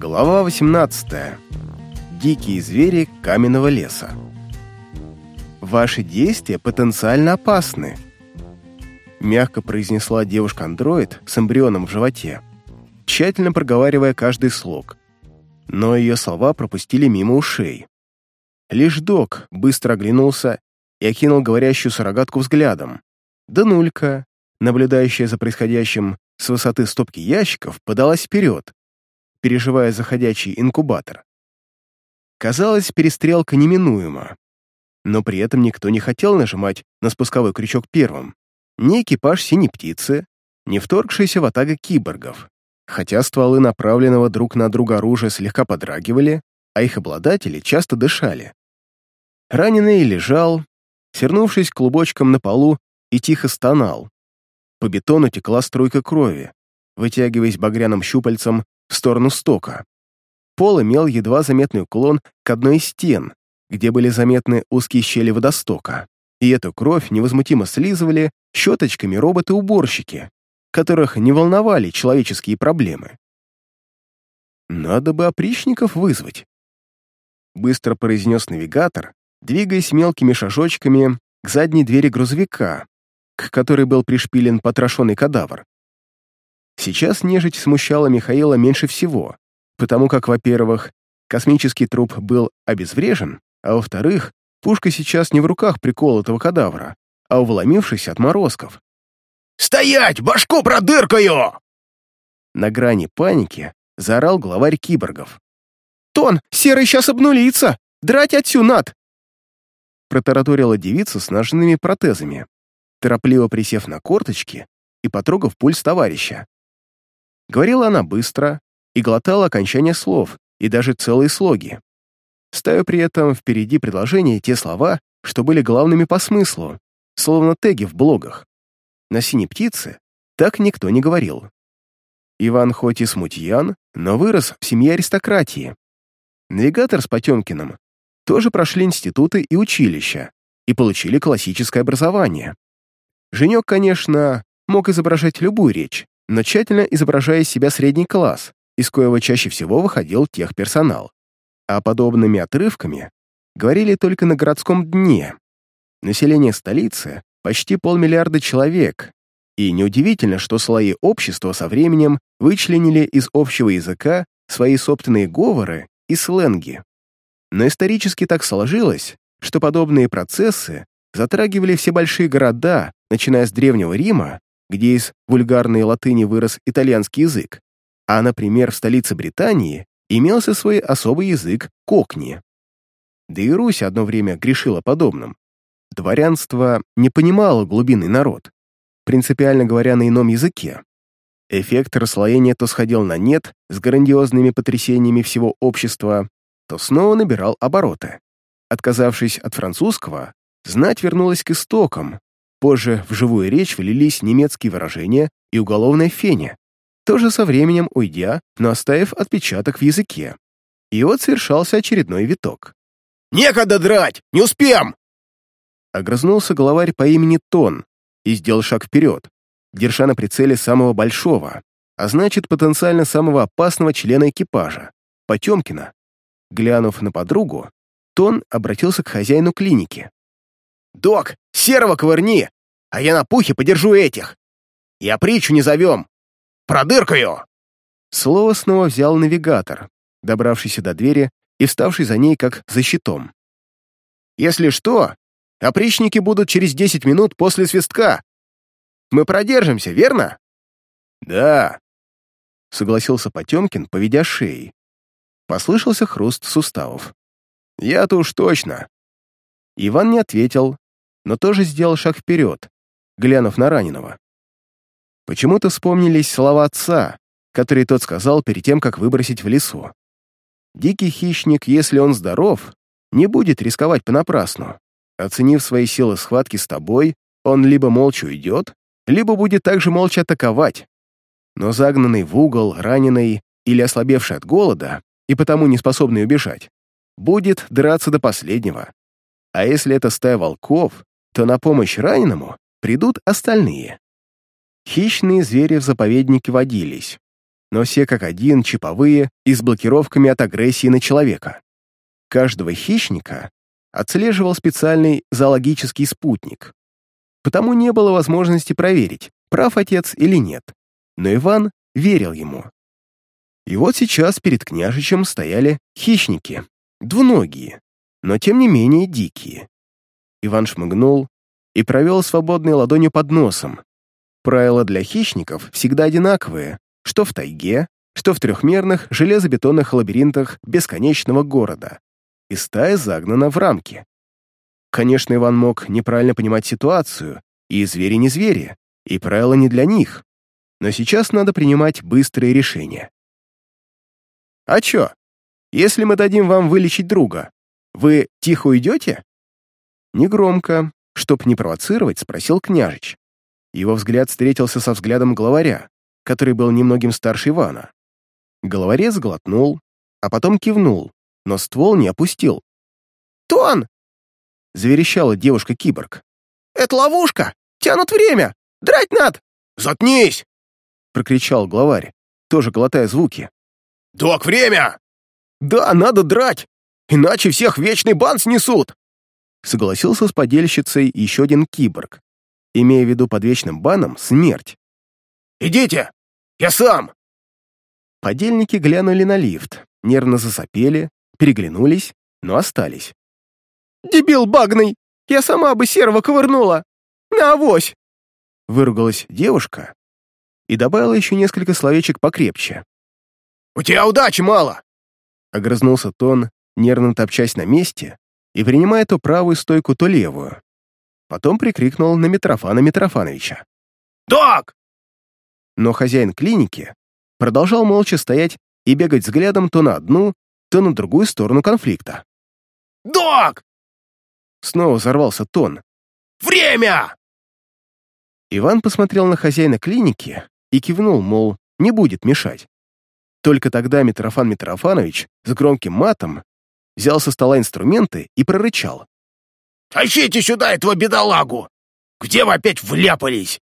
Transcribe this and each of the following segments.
Глава 18. Дикие звери каменного леса. Ваши действия потенциально опасны, мягко произнесла девушка-андроид с эмбрионом в животе, тщательно проговаривая каждый слог. Но ее слова пропустили мимо ушей. Лишь док быстро оглянулся и окинул говорящую суррогатку взглядом. Да нулька, наблюдающая за происходящим с высоты стопки ящиков, подалась вперед, переживая заходящий инкубатор. Казалось, перестрелка неминуема, но при этом никто не хотел нажимать на спусковой крючок первым. Ни экипаж синей птицы, ни вторгшиеся в атака киборгов. Хотя стволы направленного друг на друга оружия слегка подрагивали, а их обладатели часто дышали. Раненый лежал, свернувшись клубочком на полу, и тихо стонал. По бетону текла струйка крови, вытягиваясь багряным щупальцем в сторону стока. Пол имел едва заметный уклон к одной из стен, где были заметны узкие щели водостока, и эту кровь невозмутимо слизывали щеточками роботы-уборщики, которых не волновали человеческие проблемы. «Надо бы опричников вызвать», — быстро произнес навигатор, двигаясь мелкими шажочками к задней двери грузовика, к которой был пришпилен потрошенный кадавр. Сейчас нежить смущала Михаила меньше всего, потому как, во-первых, космический труп был обезврежен, а во-вторых, пушка сейчас не в руках приколотого кадавра, а у вломившихся отморозков. «Стоять! Башку продыркаю!» На грани паники заорал главарь киборгов. «Тон, серый сейчас обнулится! Драть отсю, над!» Протараторила девица с ножными протезами, торопливо присев на корточки и потрогав пульс товарища. Говорила она быстро и глотала окончания слов и даже целые слоги, ставя при этом впереди предложения те слова, что были главными по смыслу, словно теги в блогах. На «Синей птице» так никто не говорил. Иван хоть и смутьян, но вырос в семье аристократии. Навигатор с Потемкиным тоже прошли институты и училища и получили классическое образование. Женек, конечно, мог изображать любую речь, но тщательно изображая из себя средний класс, из коего чаще всего выходил техперсонал. А подобными отрывками говорили только на городском дне. Население столицы — почти полмиллиарда человек, и неудивительно, что слои общества со временем вычленили из общего языка свои собственные говоры и сленги. Но исторически так сложилось, что подобные процессы затрагивали все большие города, начиная с Древнего Рима где из вульгарной латыни вырос итальянский язык, а, например, в столице Британии имелся свой особый язык кокни. Да и Русь одно время грешила подобным. Дворянство не понимало глубинный народ, принципиально говоря на ином языке. Эффект расслоения то сходил на нет с грандиозными потрясениями всего общества, то снова набирал обороты. Отказавшись от французского, знать вернулась к истокам, Позже в живую речь влились немецкие выражения и уголовная феня, тоже со временем уйдя, но оставив отпечаток в языке. И вот совершался очередной виток. «Некогда драть! Не успеем!» Огрызнулся главарь по имени Тон и сделал шаг вперед, держа на прицеле самого большого, а значит, потенциально самого опасного члена экипажа, Потемкина. Глянув на подругу, Тон обратился к хозяину клиники. «Док, серого ковырни, а я на пухе подержу этих. Я притчу не зовем. Продыркаю!» Слово снова взял навигатор, добравшийся до двери и вставший за ней как за щитом. «Если что, опричники будут через десять минут после свистка. Мы продержимся, верно?» «Да», — согласился Потемкин, поведя шеей. Послышался хруст суставов. «Я-то уж точно». Иван не ответил, но тоже сделал шаг вперед, глянув на раненого. Почему-то вспомнились слова отца, которые тот сказал перед тем, как выбросить в лесу. Дикий хищник, если он здоров, не будет рисковать понапрасну. Оценив свои силы схватки с тобой, он либо молча уйдет, либо будет также молча атаковать. Но загнанный в угол, раненый или ослабевший от голода и потому не способный убежать, будет драться до последнего. А если это стая волков, то на помощь раненому придут остальные. Хищные звери в заповеднике водились. но все как один чиповые и с блокировками от агрессии на человека. Каждого хищника отслеживал специальный зоологический спутник. Потому не было возможности проверить, прав отец или нет. Но Иван верил ему. И вот сейчас перед княжичем стояли хищники, двуногие, но тем не менее дикие. Иван шмыгнул и провел свободной ладонью под носом. Правила для хищников всегда одинаковые, что в тайге, что в трехмерных железобетонных лабиринтах бесконечного города. И стая загнана в рамки. Конечно, Иван мог неправильно понимать ситуацию, и звери не звери, и правила не для них. Но сейчас надо принимать быстрые решения. «А чё? Если мы дадим вам вылечить друга, вы тихо уйдете?» Негромко, чтоб не провоцировать, спросил княжич. Его взгляд встретился со взглядом главаря, который был немногим старше Ивана. Головорез глотнул, а потом кивнул, но ствол не опустил. «Тон!» — заверещала девушка-киборг. «Это ловушка! Тянут время! Драть надо!» «Заткнись!» — прокричал главарь, тоже глотая звуки. «Док, время!» «Да, надо драть! Иначе всех вечный бан снесут!» Согласился с подельщицей еще один киборг, имея в виду под вечным баном смерть. «Идите! Я сам!» Подельники глянули на лифт, нервно засопели, переглянулись, но остались. «Дебил багный! Я сама бы серого ковырнула! На авось!» Выругалась девушка и добавила еще несколько словечек покрепче. «У тебя удачи мало!» Огрызнулся Тон, нервно топчась на месте и принимая то правую стойку, то левую. Потом прикрикнул на Митрофана Митрофановича. «Док!» Но хозяин клиники продолжал молча стоять и бегать взглядом то на одну, то на другую сторону конфликта. «Док!» Снова взорвался Тон. «Время!» Иван посмотрел на хозяина клиники и кивнул, мол, не будет мешать. Только тогда Митрофан Митрофанович с громким матом взял со стола инструменты и прорычал. «Тащите сюда этого бедолагу! Где вы опять вляпались?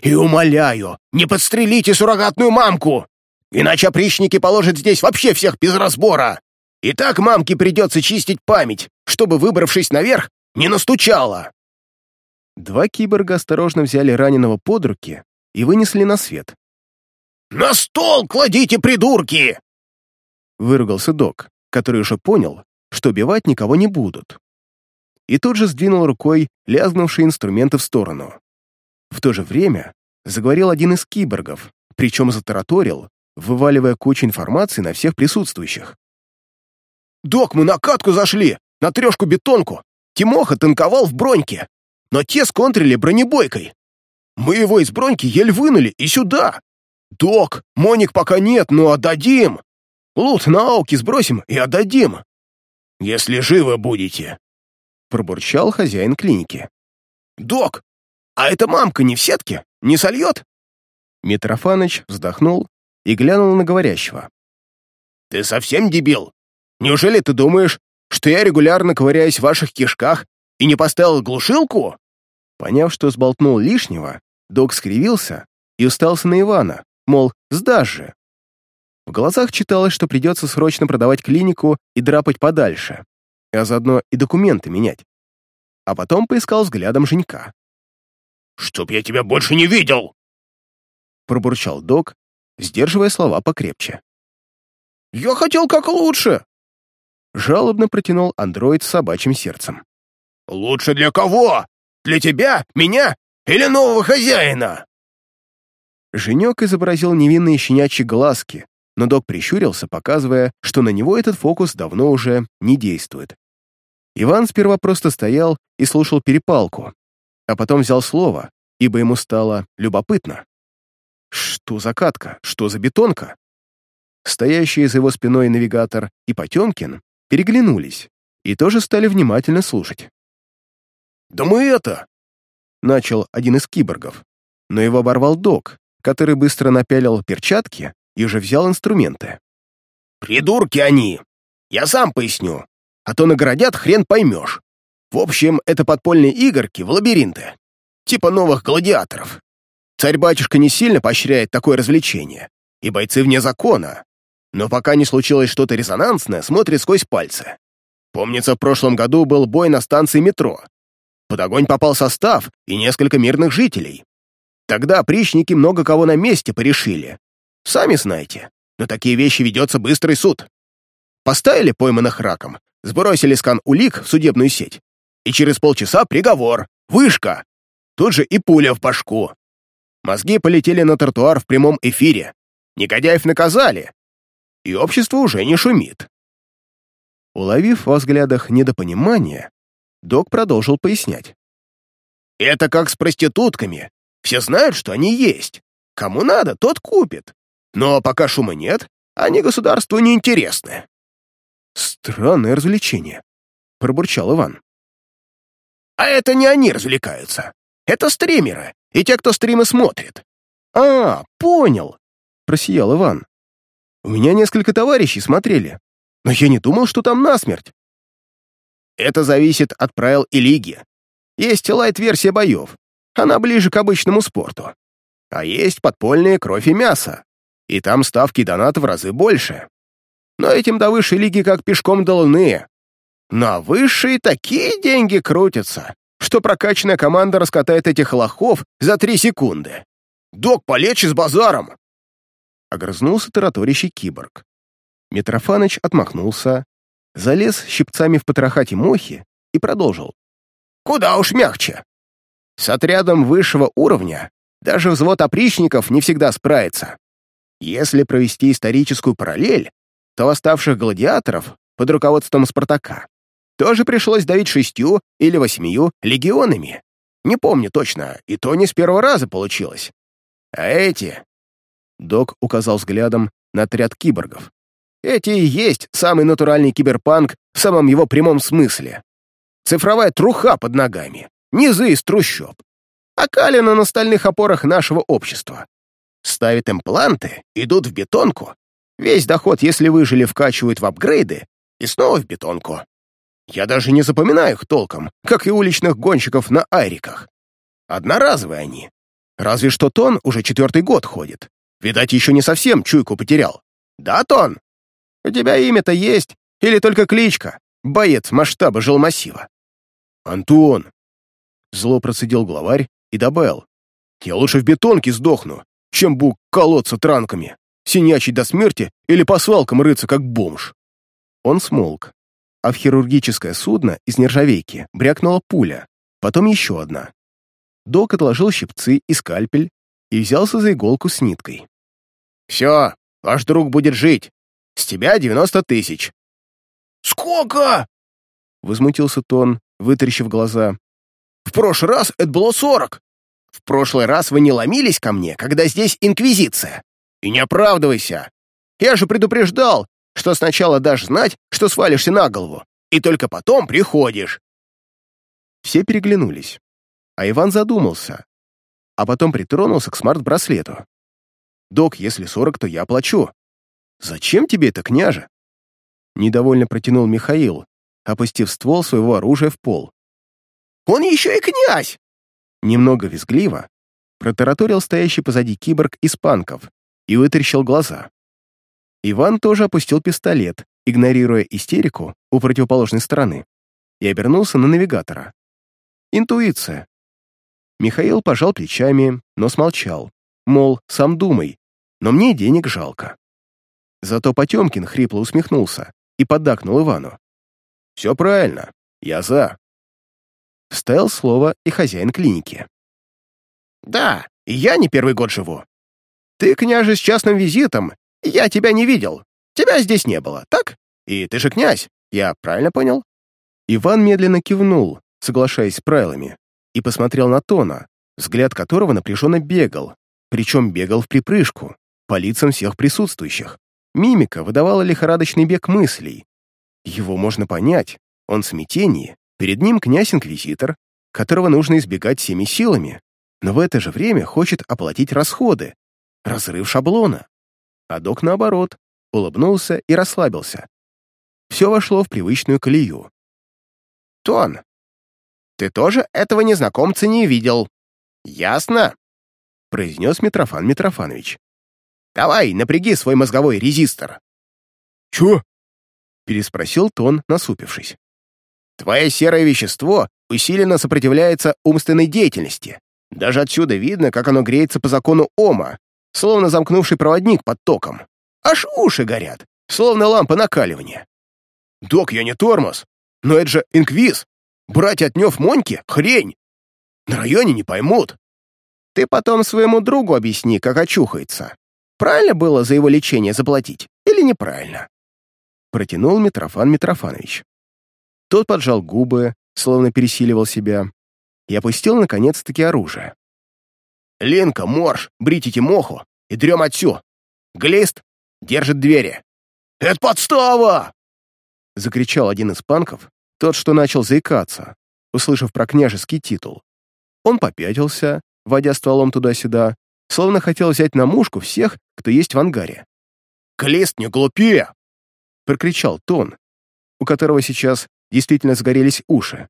И умоляю, не подстрелите суррогатную мамку, иначе опричники положат здесь вообще всех без разбора. И так мамке придется чистить память, чтобы, выбравшись наверх, не настучала». Два киборга осторожно взяли раненого под руки и вынесли на свет. «На стол кладите, придурки!» Выругался док, который уже понял, что убивать никого не будут. И тут же сдвинул рукой лязгнувшие инструменты в сторону. В то же время заговорил один из киборгов, причем затараторил, вываливая кучу информации на всех присутствующих. «Док, мы на катку зашли, на трешку-бетонку. Тимоха танковал в броньке, но те сконтрили бронебойкой. Мы его из броньки еле вынули и сюда. Док, Моник пока нет, но отдадим. Лут на ауки сбросим и отдадим. Если живы будете», — пробурчал хозяин клиники. «Док, а эта мамка не в сетке? Не сольет?» Митрофаныч вздохнул и глянул на говорящего. «Ты совсем дебил? Неужели ты думаешь, что я регулярно ковыряюсь в ваших кишках и не поставил глушилку?» Поняв, что сболтнул лишнего, док скривился и устался на Ивана, мол, сдашь же. В глазах читалось, что придется срочно продавать клинику и драпать подальше, а заодно и документы менять. А потом поискал взглядом Женька. «Чтоб я тебя больше не видел!» Пробурчал док, сдерживая слова покрепче. «Я хотел как лучше!» Жалобно протянул андроид с собачьим сердцем. «Лучше для кого? Для тебя, меня или нового хозяина?» Женек изобразил невинные щенячьи глазки, но док прищурился, показывая, что на него этот фокус давно уже не действует. Иван сперва просто стоял и слушал перепалку, а потом взял слово, ибо ему стало любопытно. Что за катка? Что за бетонка? Стоящие за его спиной навигатор и Потемкин переглянулись и тоже стали внимательно слушать. «Да мы это...» — начал один из киборгов, но его оборвал док, который быстро напялил перчатки и уже взял инструменты. «Придурки они! Я сам поясню, а то наградят хрен поймешь. В общем, это подпольные игорки в лабиринты, типа новых гладиаторов. Царь-батюшка не сильно поощряет такое развлечение, и бойцы вне закона. Но пока не случилось что-то резонансное, смотрит сквозь пальцы. Помнится, в прошлом году был бой на станции метро. Под огонь попал состав и несколько мирных жителей. Тогда причники много кого на месте порешили. Сами знаете, на такие вещи ведется быстрый суд. Поставили пойманных раком, сбросили скан улик в судебную сеть, и через полчаса приговор, вышка. Тут же и пуля в башку. Мозги полетели на тротуар в прямом эфире. Негодяев наказали. И общество уже не шумит. Уловив во взглядах недопонимание, док продолжил пояснять. «Это как с проститутками. Все знают, что они есть. Кому надо, тот купит. Но пока шума нет, они государству не интересны». «Странное развлечение», — пробурчал Иван. «А это не они развлекаются. Это стримеры и те, кто стримы смотрит». «А, понял», — просиял Иван. «У меня несколько товарищей смотрели, но я не думал, что там насмерть». «Это зависит от правил и лиги. Есть лайт-версия боев, она ближе к обычному спорту. А есть подпольные кровь и мясо, и там ставки донат в разы больше. Но этим до высшей лиги как пешком до луны. На высшие такие деньги крутятся, что прокачанная команда раскатает этих лохов за три секунды. «Док, полечь с базаром!» Огрызнулся тараторящий киборг. Митрофаныч отмахнулся, залез щипцами в потрохать и мохи и продолжил. «Куда уж мягче. С отрядом высшего уровня даже взвод опричников не всегда справится. Если провести историческую параллель, то восставших гладиаторов под руководством Спартака тоже пришлось давить шестью или восьмию легионами. Не помню точно, и то не с первого раза получилось. А эти... Док указал взглядом на отряд киборгов. Эти и есть самый натуральный киберпанк в самом его прямом смысле. Цифровая труха под ногами, низы из трущоб. Окалина на стальных опорах нашего общества. Ставят импланты, идут в бетонку. Весь доход, если выжили, вкачивают в апгрейды и снова в бетонку. Я даже не запоминаю их толком, как и уличных гонщиков на айриках. Одноразовые они. Разве что Тон уже четвертый год ходит. Видать, еще не совсем чуйку потерял. Да, Тон? У тебя имя-то есть или только кличка? Боец масштаба жилмассива. Антон. Зло процедил главарь и добавил. Я лучше в бетонке сдохну, чем бук колоться транками, синячить до смерти или по свалкам рыться, как бомж. Он смолк, а в хирургическое судно из нержавейки брякнула пуля, потом еще одна. Док отложил щипцы и скальпель и взялся за иголку с ниткой. «Все, ваш друг будет жить. С тебя девяносто тысяч». «Сколько?» — возмутился Тон, вытаращив глаза. «В прошлый раз это было сорок. В прошлый раз вы не ломились ко мне, когда здесь инквизиция. И не оправдывайся. Я же предупреждал, что сначала дашь знать, что свалишься на голову, и только потом приходишь». Все переглянулись, а Иван задумался, а потом притронулся к смарт-браслету. «Док, если сорок, то я плачу. Зачем тебе это, княже?» Недовольно протянул Михаил, опустив ствол своего оружия в пол. «Он еще и князь!» Немного визгливо протараторил стоящий позади киборг из панков и вытаращил глаза. Иван тоже опустил пистолет, игнорируя истерику у противоположной стороны, и обернулся на навигатора. Интуиция. Михаил пожал плечами, но смолчал. Мол, сам думай, но мне денег жалко. Зато Потемкин хрипло усмехнулся и поддакнул Ивану. «Все правильно, я за». Вставил слово и хозяин клиники. «Да, я не первый год живу. Ты, княже, с частным визитом, я тебя не видел. Тебя здесь не было, так? И ты же князь, я правильно понял?» Иван медленно кивнул, соглашаясь с правилами, и посмотрел на Тона, взгляд которого напряженно бегал, причем бегал в припрыжку, по лицам всех присутствующих. Мимика выдавала лихорадочный бег мыслей. Его можно понять, он в смятении, перед ним князь-инквизитор, которого нужно избегать всеми силами, но в это же время хочет оплатить расходы, разрыв шаблона. А док, наоборот, улыбнулся и расслабился. Все вошло в привычную колею. «Тон, ты тоже этого незнакомца не видел. Ясно?» произнес Митрофан Митрофанович. Давай, напряги свой мозговой резистор. Чё? Переспросил Тон, насупившись. Твое серое вещество усиленно сопротивляется умственной деятельности. Даже отсюда видно, как оно греется по закону Ома, словно замкнувший проводник под током. Аж уши горят, словно лампа накаливания. Док, я не тормоз, но это же инквиз. Брать от нёв Моньки — хрень. На районе не поймут. Ты потом своему другу объясни, как очухается. Правильно было за его лечение заплатить или неправильно? Протянул Митрофан Митрофанович. Тот поджал губы, словно пересиливал себя, и опустил, наконец-таки, оружие. «Ленка, Морж, брите Тимоху и дрем отсю. Глист держит двери. Это подстава!» Закричал один из панков, тот, что начал заикаться, услышав про княжеский титул. Он попятился, водя стволом туда-сюда, словно хотел взять на мушку всех, кто есть в ангаре. «Клест, не глупи!» — прокричал Тон, у которого сейчас действительно сгорелись уши.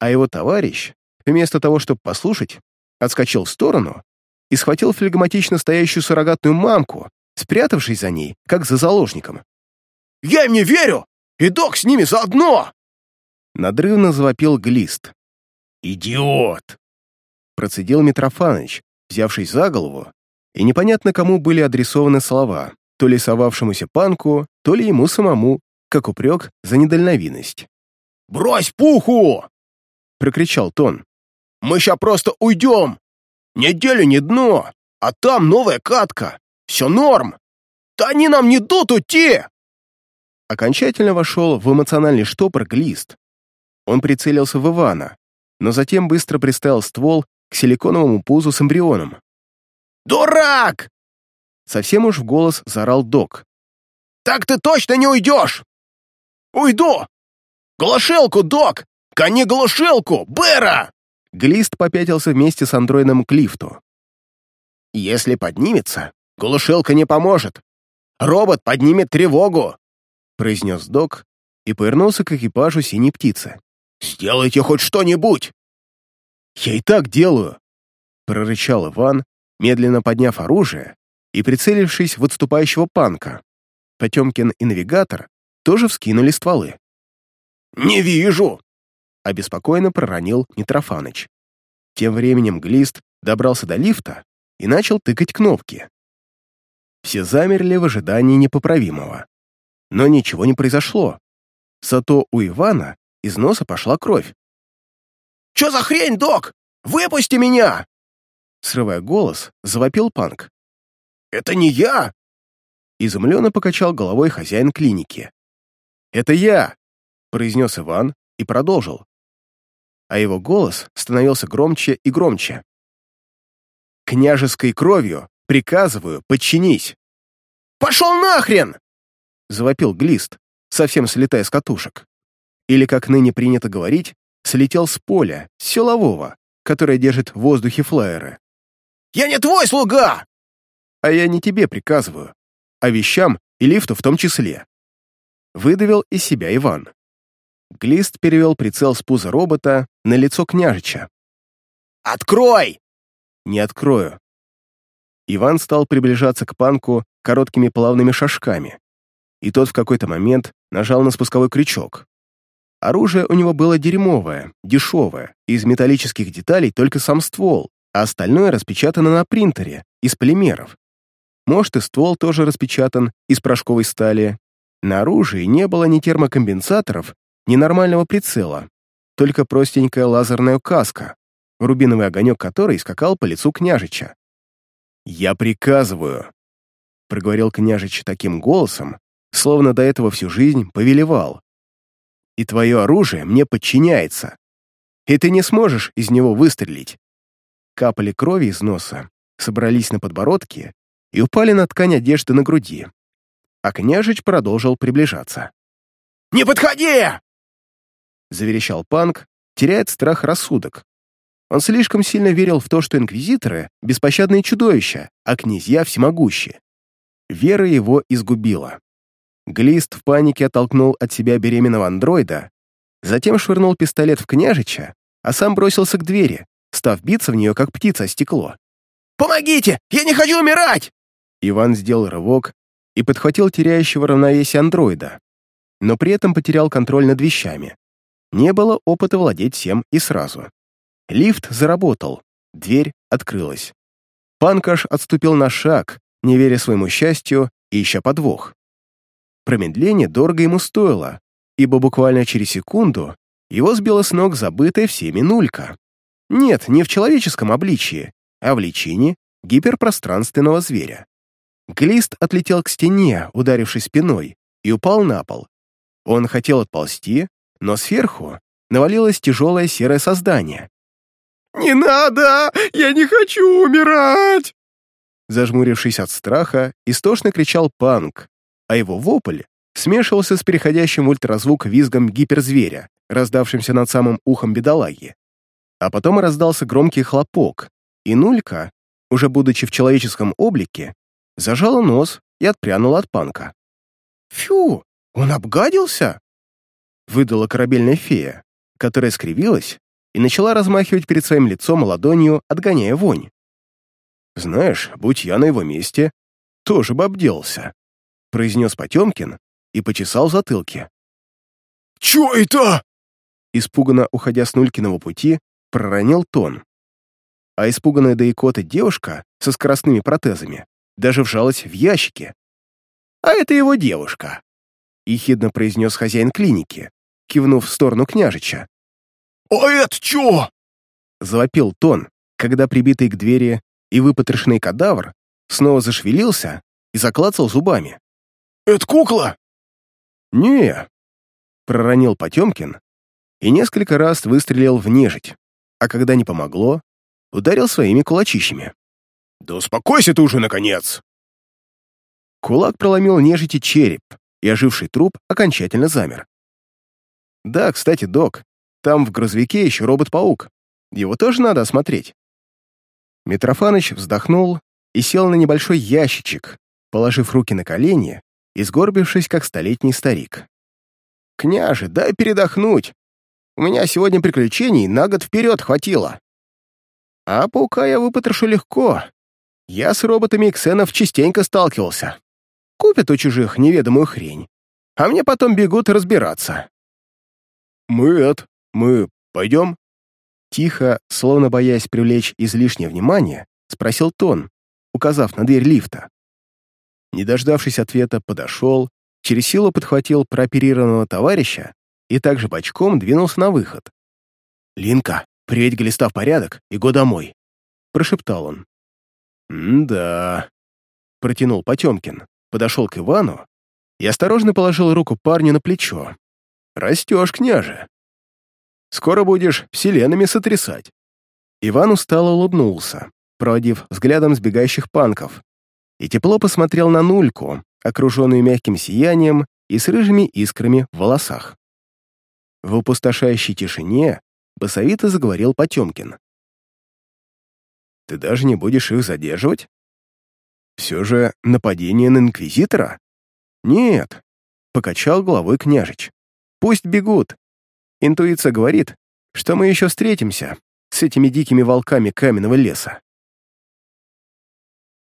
А его товарищ, вместо того, чтобы послушать, отскочил в сторону и схватил флегматично стоящую суррогатную мамку, спрятавшись за ней, как за заложником. «Я им не верю! И док с ними заодно!» Надрывно завопил Глист. «Идиот!» Процедил Митрофаныч, взявшись за голову, и непонятно кому были адресованы слова, то ли совавшемуся панку, то ли ему самому, как упрек за недальновидность. «Брось пуху!» — прокричал Тон. «Мы ща просто уйдем! Неделю не дно, а там новая катка! Все норм! Да они нам не дут уйти!» Окончательно вошел в эмоциональный штопор Глист. Он прицелился в Ивана, но затем быстро приставил ствол к силиконовому пузу с эмбрионом. «Дурак!» Совсем уж в голос заорал док. «Так ты точно не уйдешь!» «Уйду! Глушилку, док! Кони глушилку! Бэра!» Глист попятился вместе с андроидом к лифту. «Если поднимется, глушилка не поможет. Робот поднимет тревогу!» произнес док и повернулся к экипажу синей птицы. «Сделайте хоть что-нибудь!» «Я и так делаю!» прорычал Иван, медленно подняв оружие и прицелившись в отступающего панка. Потемкин и навигатор тоже вскинули стволы. «Не вижу!» — обеспокоенно проронил Митрофаныч. Тем временем Глист добрался до лифта и начал тыкать кнопки. Все замерли в ожидании непоправимого. Но ничего не произошло. Зато у Ивана из носа пошла кровь. «Чё за хрень, док? Выпусти меня!» Срывая голос, завопил Панк. «Это не я!» Изумленно покачал головой хозяин клиники. «Это я!» — произнес Иван и продолжил. А его голос становился громче и громче. «Княжеской кровью приказываю, подчинись!» «Пошел нахрен!» — завопил Глист, совсем слетая с катушек. Или, как ныне принято говорить, слетел с поля, с силового, которое держит в воздухе флайеры. «Я не твой слуга!» «А я не тебе приказываю, а вещам и лифту в том числе». Выдавил из себя Иван. Глист перевел прицел с пуза робота на лицо княжича. «Открой!» «Не открою». Иван стал приближаться к панку короткими плавными шажками, и тот в какой-то момент нажал на спусковой крючок. Оружие у него было дерьмовое, дешевое, из металлических деталей только сам ствол, а остальное распечатано на принтере, из полимеров. Может, и ствол тоже распечатан из порошковой стали. На оружии не было ни термокомпенсаторов, ни нормального прицела, только простенькая лазерная каска, рубиновый огонек которой скакал по лицу княжича. «Я приказываю», — проговорил княжич таким голосом, словно до этого всю жизнь повелевал. «И твое оружие мне подчиняется, и ты не сможешь из него выстрелить». Капали крови из носа, собрались на подбородке и упали на ткань одежды на груди. А княжич продолжил приближаться. «Не подходи!» Заверещал Панк, теряет страх рассудок. Он слишком сильно верил в то, что инквизиторы — беспощадные чудовища, а князья — всемогущие. Вера его изгубила. Глист в панике оттолкнул от себя беременного андроида, затем швырнул пистолет в княжича, а сам бросился к двери, став биться в нее, как птица о стекло. «Помогите! Я не хочу умирать!» Иван сделал рывок и подхватил теряющего равновесие андроида, но при этом потерял контроль над вещами. Не было опыта владеть всем и сразу. Лифт заработал, дверь открылась. Панкаш отступил на шаг, не веря своему счастью и ища подвох. Промедление дорого ему стоило, ибо буквально через секунду его сбила с ног забытая всеми нулька. Нет, не в человеческом обличии, а в личине гиперпространственного зверя. Глист отлетел к стене, ударившись спиной, и упал на пол. Он хотел отползти, но сверху навалилось тяжелое серое создание. «Не надо! Я не хочу умирать!» Зажмурившись от страха, истошно кричал Панк, а его вопль смешивался с переходящим в ультразвук визгом гиперзверя, раздавшимся над самым ухом бедолаги. А потом раздался громкий хлопок, и Нулька, уже будучи в человеческом облике, зажала нос и отпрянула от Панка. «Фью, он обгадился?» выдала корабельная фея, которая скривилась и начала размахивать перед своим лицом ладонью, отгоняя вонь. «Знаешь, будь я на его месте, тоже бы обделался», произнес Потемкин и почесал затылки. «Чё это?» Испуганно уходя с Нулькиного пути, проронил тон. А испуганная до икоты девушка со скоростными протезами даже вжалась в ящики. «А это его девушка», — ехидно произнес хозяин клиники, кивнув в сторону княжича. «А это чё?» — завопил Тон, когда прибитый к двери и выпотрошенный кадавр снова зашевелился и заклацал зубами. «Это кукла?» «Не», — проронил Потемкин и несколько раз выстрелил в нежить, а когда не помогло, ударил своими кулачищами. «Да успокойся ты уже, наконец!» Кулак проломил нежити череп, и оживший труп окончательно замер. Да, кстати, док, там в грузовике еще робот-паук. Его тоже надо осмотреть. Митрофаныч вздохнул и сел на небольшой ящичек, положив руки на колени и сгорбившись, как столетний старик. «Княже, дай передохнуть. У меня сегодня приключений на год вперед хватило. А паука я выпотрошу легко. Я с роботами ксенов частенько сталкивался. Купят у чужих неведомую хрень, а мне потом бегут разбираться. «Мы, Эд, мы пойдем?» Тихо, словно боясь привлечь излишнее внимание, спросил Тон, указав на дверь лифта. Не дождавшись ответа, подошел, через силу подхватил прооперированного товарища и также бочком двинулся на выход. «Линка, приведь глиста в порядок и го домой», — прошептал он. «М-да», — протянул Потемкин, подошел к Ивану и осторожно положил руку парню на плечо, Растешь, княже. Скоро будешь вселенными сотрясать. Иван устало улыбнулся, проводив взглядом сбегающих панков, и тепло посмотрел на нульку, окруженную мягким сиянием и с рыжими искрами в волосах. В опустошающей тишине басовито заговорил Потемкин. «Ты даже не будешь их задерживать? Все же нападение на Инквизитора? Нет», — покачал головой княжич. Пусть бегут. Интуиция говорит, что мы еще встретимся с этими дикими волками каменного леса.